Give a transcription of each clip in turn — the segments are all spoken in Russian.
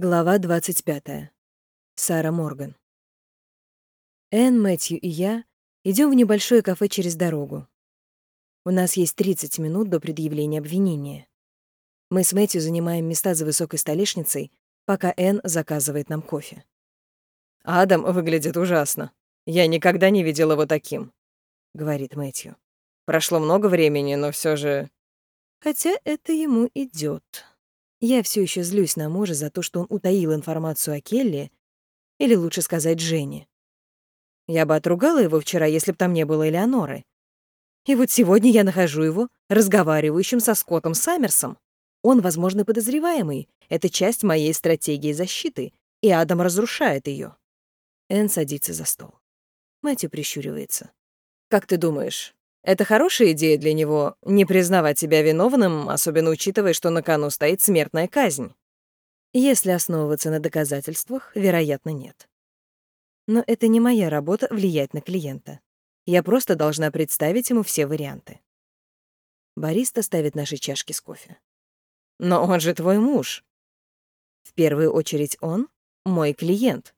Глава 25. Сара Морган. Энн, Мэтью и я идем в небольшое кафе через дорогу. У нас есть 30 минут до предъявления обвинения. Мы с Мэтью занимаем места за высокой столешницей, пока Энн заказывает нам кофе. «Адам выглядит ужасно. Я никогда не видел его таким», — говорит Мэтью. «Прошло много времени, но все же...» Хотя это ему идет. Я все еще злюсь на мужа за то, что он утаил информацию о Келли, или лучше сказать, Жене. Я бы отругала его вчера, если бы там не было Элеоноры. И вот сегодня я нахожу его разговаривающим со Скоттом Саммерсом. Он, возможно, подозреваемый. Это часть моей стратегии защиты, и Адам разрушает ее. Энн садится за стол. Мэтью прищуривается. «Как ты думаешь, это хорошая идея для него — не признавать себя виновным, особенно учитывая, что на кону стоит смертная казнь. Если основываться на доказательствах, вероятно, нет. Но это не моя работа влиять на клиента. Я просто должна представить ему все варианты. Бариста ставит наши чашки с кофе. Но он же твой муж. В первую очередь он — мой клиент.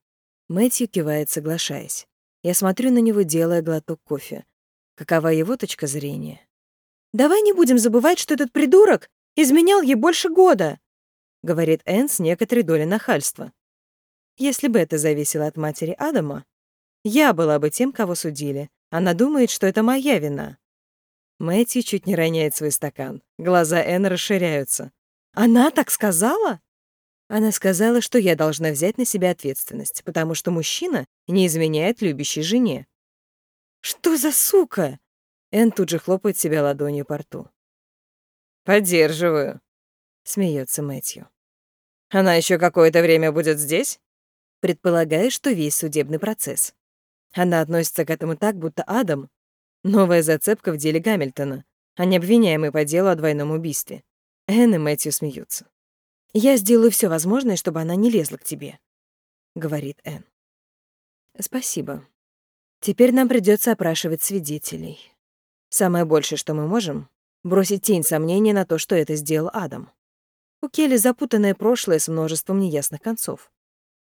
Мэтью кивает, соглашаясь. Я смотрю на него, делая глоток кофе. Какова его точка зрения? «Давай не будем забывать, что этот придурок изменял ей больше года», — говорит Энн с некоторой долей нахальства. Если бы это зависело от матери Адама, я была бы тем, кого судили. Она думает, что это моя вина. Мэтью чуть не роняет свой стакан. Глаза Энн расширяются. «Она так сказала?» Она сказала, что я должна взять на себя ответственность, потому что мужчина не изменяет любящей жене. «Что за сука?» Эн тут же хлопает себя ладонью по рту. «Поддерживаю», — смеется Мэтью. «Она еще какое-то время будет здесь?» Предполагаю, что весь судебный процесс. Она относится к этому так, будто Адам — новая зацепка в деле Гамильтона, а не обвиняемый по делу о двойном убийстве. Энн и Мэтью смеются. «Я сделаю все возможное, чтобы она не лезла к тебе», — говорит Энн. «Спасибо», Теперь нам придется опрашивать свидетелей. Самое большее, что мы можем — бросить тень сомнения на то, что это сделал Адам. У Келли запутанное прошлое с множеством неясных концов.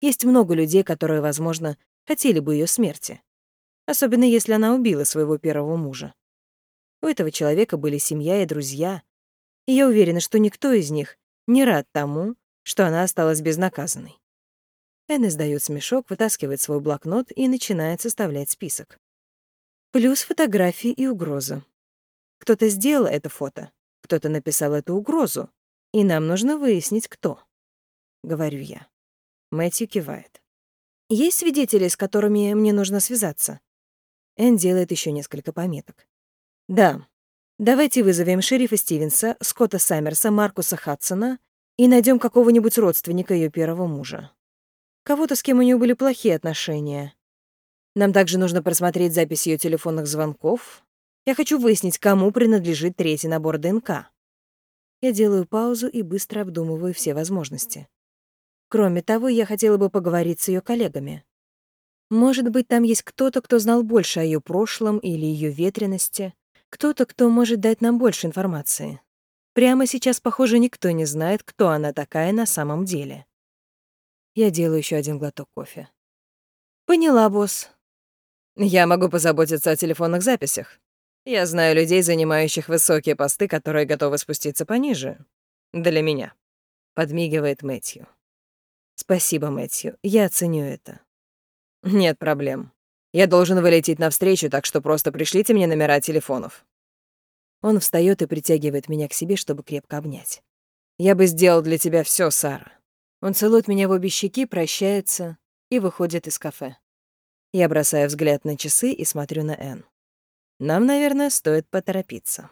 Есть много людей, которые, возможно, хотели бы ее смерти. Особенно если она убила своего первого мужа. У этого человека были семья и друзья, и я уверена, что никто из них не рад тому, что она осталась безнаказанной. Энн издает смешок, вытаскивает свой блокнот и начинает составлять список. Плюс фотографии и угроза. Кто-то сделал это фото, кто-то написал эту угрозу, и нам нужно выяснить, кто. Говорю я. Мэтью кивает. Есть свидетели, с которыми мне нужно связаться? Энн делает еще несколько пометок. Да. Давайте вызовем шерифа Стивенса, Скотта Саммерса, Маркуса Хадсона и найдем какого-нибудь родственника ее первого мужа. Кого-то, с кем у нее были плохие отношения. Нам также нужно просмотреть запись ее телефонных звонков. Я хочу выяснить, кому принадлежит третий набор ДНК. Я делаю паузу и быстро обдумываю все возможности. Кроме того, я хотела бы поговорить с ее коллегами. Может быть, там есть кто-то, кто знал больше о ее прошлом или ее ветренности, кто-то, кто может дать нам больше информации. Прямо сейчас, похоже, никто не знает, кто она такая на самом деле. Я делаю еще один глоток кофе. Поняла, босс. Я могу позаботиться о телефонных записях. Я знаю людей, занимающих высокие посты, которые готовы спуститься пониже. Для меня. Подмигивает Мэтью. Спасибо, Мэтью. Я оценю это. Нет проблем. Я должен вылететь навстречу, так что просто пришлите мне номера телефонов. Он встает и притягивает меня к себе, чтобы крепко обнять. Я бы сделал для тебя все, Сара. Он целует меня в обе щеки, прощается и выходит из кафе. Я бросаю взгляд на часы и смотрю на Энн. Нам, наверное, стоит поторопиться.